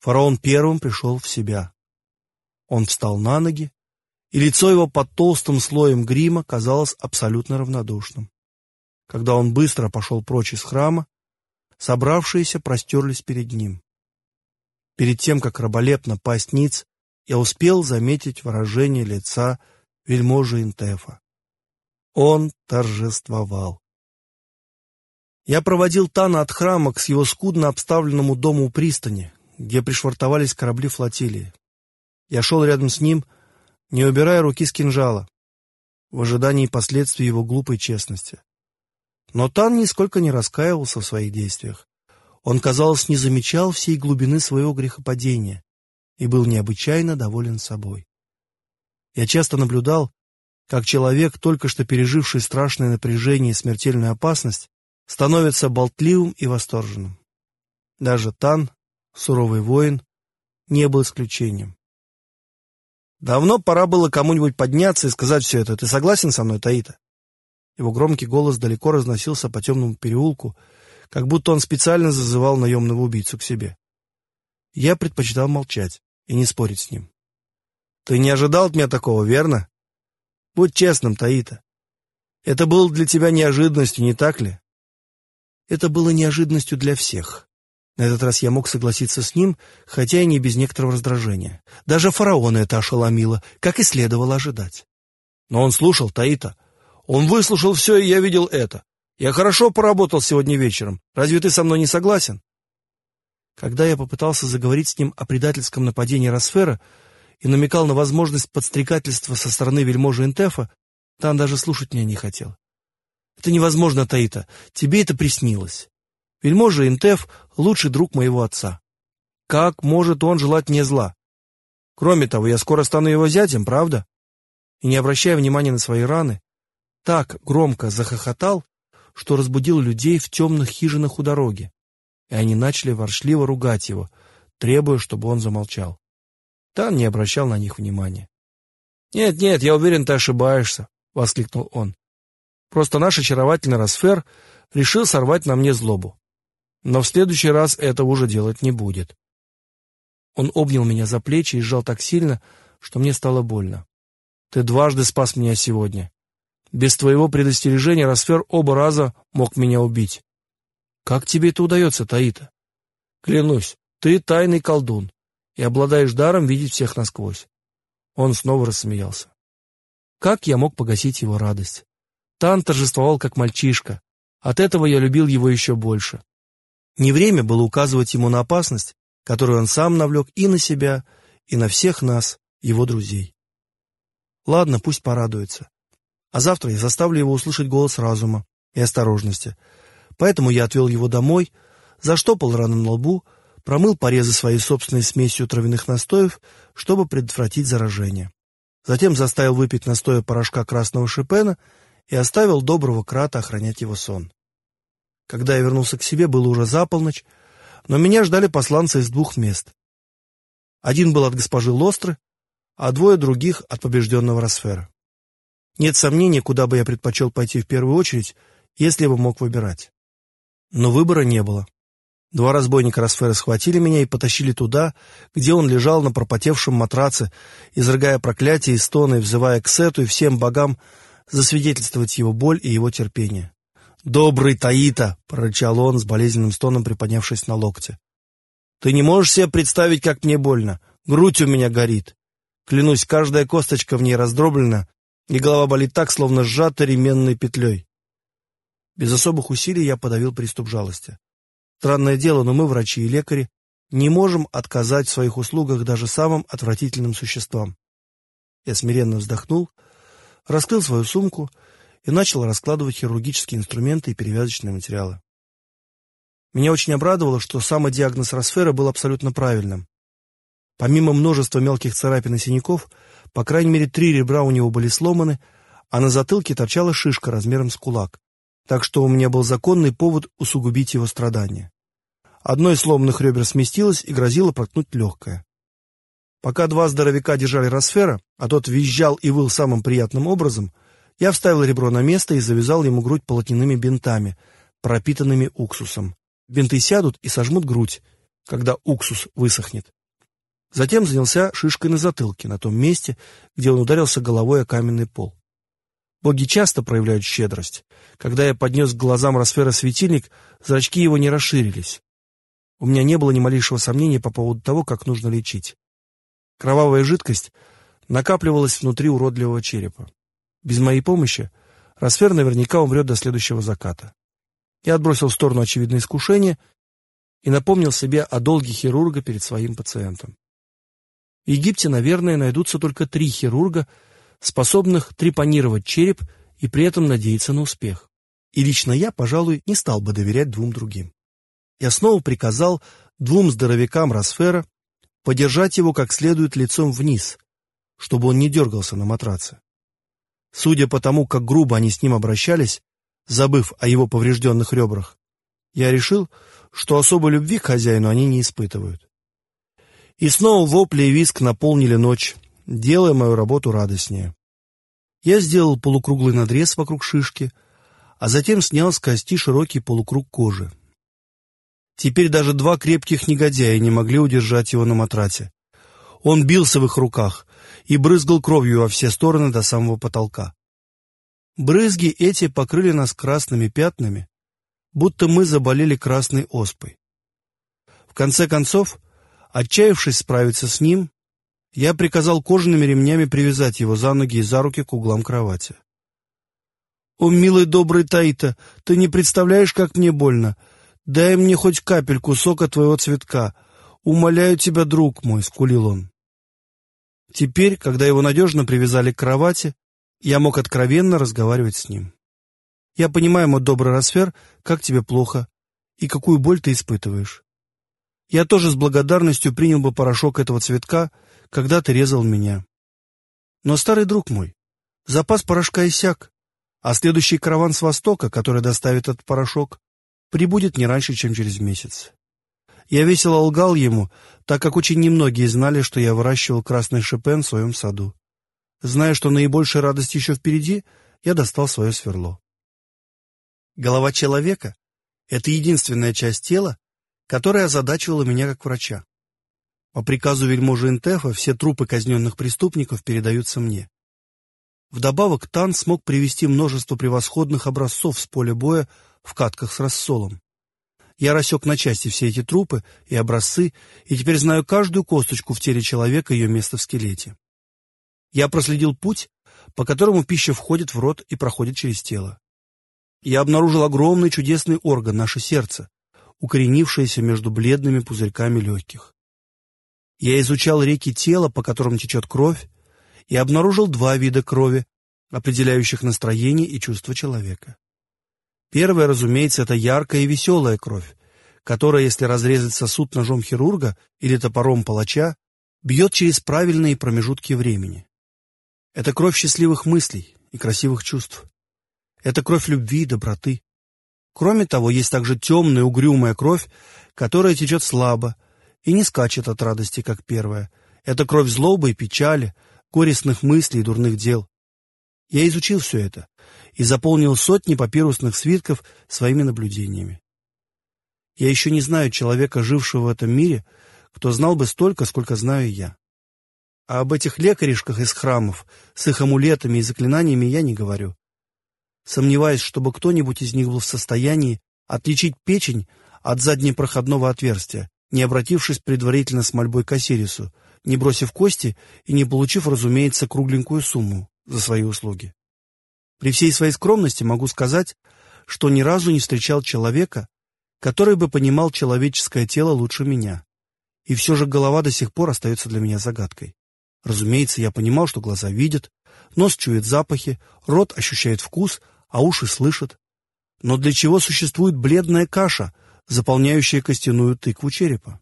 Фараон первым пришел в себя. Он встал на ноги, и лицо его под толстым слоем грима казалось абсолютно равнодушным. Когда он быстро пошел прочь из храма, собравшиеся простерлись перед ним. Перед тем, как раболепно пасть ниц, я успел заметить выражение лица вельможи Интефа. Он торжествовал. Я проводил Тана от храма к его скудно обставленному дому у пристани, где пришвартовались корабли флотилии. Я шел рядом с ним, не убирая руки с кинжала, в ожидании последствий его глупой честности. Но Тан нисколько не раскаивался в своих действиях. Он, казалось, не замечал всей глубины своего грехопадения и был необычайно доволен собой. Я часто наблюдал, как человек, только что переживший страшное напряжение и смертельную опасность, становится болтливым и восторженным. Даже Тан, суровый воин, не был исключением. Давно пора было кому-нибудь подняться и сказать все это. Ты согласен со мной, Таита? Его громкий голос далеко разносился по темному переулку, как будто он специально зазывал наемного убийцу к себе. Я предпочитал молчать и не спорить с ним. Ты не ожидал от меня такого, верно? Будь честным, Таита. Это было для тебя неожиданностью, не так ли? Это было неожиданностью для всех. На этот раз я мог согласиться с ним, хотя и не без некоторого раздражения. Даже фараона это ошеломило, как и следовало ожидать. Но он слушал Таита. Он выслушал все, и я видел это. Я хорошо поработал сегодня вечером. Разве ты со мной не согласен? Когда я попытался заговорить с ним о предательском нападении Росфера и намекал на возможность подстрекательства со стороны вельможи Интефа, Тан даже слушать меня не хотел. Это невозможно, Таита. Тебе это приснилось. Вельможа Интеф — лучший друг моего отца. Как может он желать мне зла? Кроме того, я скоро стану его зятем, правда? И не обращая внимания на свои раны, так громко захохотал, что разбудил людей в темных хижинах у дороги, и они начали воршливо ругать его, требуя, чтобы он замолчал. Тан не обращал на них внимания. «Нет, нет, я уверен, ты ошибаешься», — воскликнул он. Просто наш очаровательный Росфер решил сорвать на мне злобу. Но в следующий раз этого уже делать не будет. Он обнял меня за плечи и сжал так сильно, что мне стало больно. Ты дважды спас меня сегодня. Без твоего предостережения Росфер оба раза мог меня убить. Как тебе это удается, Таита? Клянусь, ты тайный колдун и обладаешь даром видеть всех насквозь. Он снова рассмеялся. Как я мог погасить его радость? Тан торжествовал как мальчишка. От этого я любил его еще больше. Не время было указывать ему на опасность, которую он сам навлек и на себя, и на всех нас, его друзей. Ладно, пусть порадуется. А завтра я заставлю его услышать голос разума и осторожности. Поэтому я отвел его домой, заштопал раны на лбу, промыл порезы своей собственной смесью травяных настоев, чтобы предотвратить заражение. Затем заставил выпить настоя порошка красного шипена и оставил доброго крата охранять его сон. Когда я вернулся к себе, было уже за полночь, но меня ждали посланцы из двух мест. Один был от госпожи Лостры, а двое других от побежденного Росфера. Нет сомнений, куда бы я предпочел пойти в первую очередь, если бы мог выбирать. Но выбора не было. Два разбойника Росфера схватили меня и потащили туда, где он лежал на пропотевшем матраце, изрыгая проклятия и стоны, взывая к Сету и всем богам, засвидетельствовать его боль и его терпение. «Добрый Таита!» — прорычал он с болезненным стоном, приподнявшись на локте. «Ты не можешь себе представить, как мне больно. Грудь у меня горит. Клянусь, каждая косточка в ней раздроблена, и голова болит так, словно сжата ременной петлей». Без особых усилий я подавил приступ жалости. Странное дело, но мы, врачи и лекари, не можем отказать в своих услугах даже самым отвратительным существам. Я смиренно вздохнул — раскрыл свою сумку и начал раскладывать хирургические инструменты и перевязочные материалы. Меня очень обрадовало, что самодиагноз Росфера был абсолютно правильным. Помимо множества мелких царапин и синяков, по крайней мере три ребра у него были сломаны, а на затылке торчала шишка размером с кулак, так что у меня был законный повод усугубить его страдания. Одно из сломанных ребер сместилось и грозило проткнуть легкое. Пока два здоровяка держали Росфера, а тот визжал и выл самым приятным образом, я вставил ребро на место и завязал ему грудь полотняными бинтами, пропитанными уксусом. Бинты сядут и сожмут грудь, когда уксус высохнет. Затем занялся шишкой на затылке, на том месте, где он ударился головой о каменный пол. Боги часто проявляют щедрость. Когда я поднес к глазам Росфера светильник, зрачки его не расширились. У меня не было ни малейшего сомнения по поводу того, как нужно лечить. Кровавая жидкость накапливалась внутри уродливого черепа. Без моей помощи Росфер наверняка умрет до следующего заката. Я отбросил в сторону очевидное искушение и напомнил себе о долге хирурга перед своим пациентом. В Египте, наверное, найдутся только три хирурга, способных трепанировать череп и при этом надеяться на успех. И лично я, пожалуй, не стал бы доверять двум другим. Я снова приказал двум здоровякам Росфера подержать его как следует лицом вниз, чтобы он не дергался на матраце. Судя по тому, как грубо они с ним обращались, забыв о его поврежденных ребрах, я решил, что особой любви к хозяину они не испытывают. И снова вопли и виск наполнили ночь, делая мою работу радостнее. Я сделал полукруглый надрез вокруг шишки, а затем снял с кости широкий полукруг кожи. Теперь даже два крепких негодяя не могли удержать его на матрате. Он бился в их руках и брызгал кровью во все стороны до самого потолка. Брызги эти покрыли нас красными пятнами, будто мы заболели красной оспой. В конце концов, отчаявшись справиться с ним, я приказал кожаными ремнями привязать его за ноги и за руки к углам кровати. «О, милый добрый Таита, ты не представляешь, как мне больно. Дай мне хоть капельку сока твоего цветка. Умоляю тебя, друг мой», — скулил он. Теперь, когда его надежно привязали к кровати, я мог откровенно разговаривать с ним. «Я понимаю, мой добрый Росфер, как тебе плохо и какую боль ты испытываешь. Я тоже с благодарностью принял бы порошок этого цветка, когда ты резал меня. Но, старый друг мой, запас порошка иссяк, а следующий караван с востока, который доставит этот порошок, прибудет не раньше, чем через месяц. Я весело лгал ему, так как очень немногие знали, что я выращивал красный шипен в своем саду. Зная, что наибольшая радость еще впереди, я достал свое сверло. Голова человека — это единственная часть тела, которая озадачивала меня как врача. По приказу вельможи Интефа все трупы казненных преступников передаются мне. Вдобавок Тан смог привести множество превосходных образцов с поля боя в катках с рассолом. Я рассек на части все эти трупы и образцы, и теперь знаю каждую косточку в теле человека и ее место в скелете. Я проследил путь, по которому пища входит в рот и проходит через тело. Я обнаружил огромный чудесный орган, наше сердце, укоренившееся между бледными пузырьками легких. Я изучал реки тела, по которым течет кровь, и обнаружил два вида крови, определяющих настроение и чувство человека. Первое, разумеется, это яркая и веселая кровь, которая, если разрезать сосуд ножом хирурга или топором палача, бьет через правильные промежутки времени. Это кровь счастливых мыслей и красивых чувств. Это кровь любви и доброты. Кроме того, есть также темная, угрюмая кровь, которая течет слабо, и не скачет от радости, как первая. Это кровь злобы и печали, горестных мыслей и дурных дел. Я изучил все это и заполнил сотни папирусных свитков своими наблюдениями. Я еще не знаю человека, жившего в этом мире, кто знал бы столько, сколько знаю я. А об этих лекаришках из храмов с их амулетами и заклинаниями я не говорю. Сомневаюсь, чтобы кто-нибудь из них был в состоянии отличить печень от заднепроходного отверстия, не обратившись предварительно с мольбой к Осирису, не бросив кости и не получив, разумеется, кругленькую сумму за свои услуги. При всей своей скромности могу сказать, что ни разу не встречал человека, который бы понимал человеческое тело лучше меня. И все же голова до сих пор остается для меня загадкой. Разумеется, я понимал, что глаза видят, нос чует запахи, рот ощущает вкус, а уши слышат. Но для чего существует бледная каша — заполняющая костяную тыкву черепа.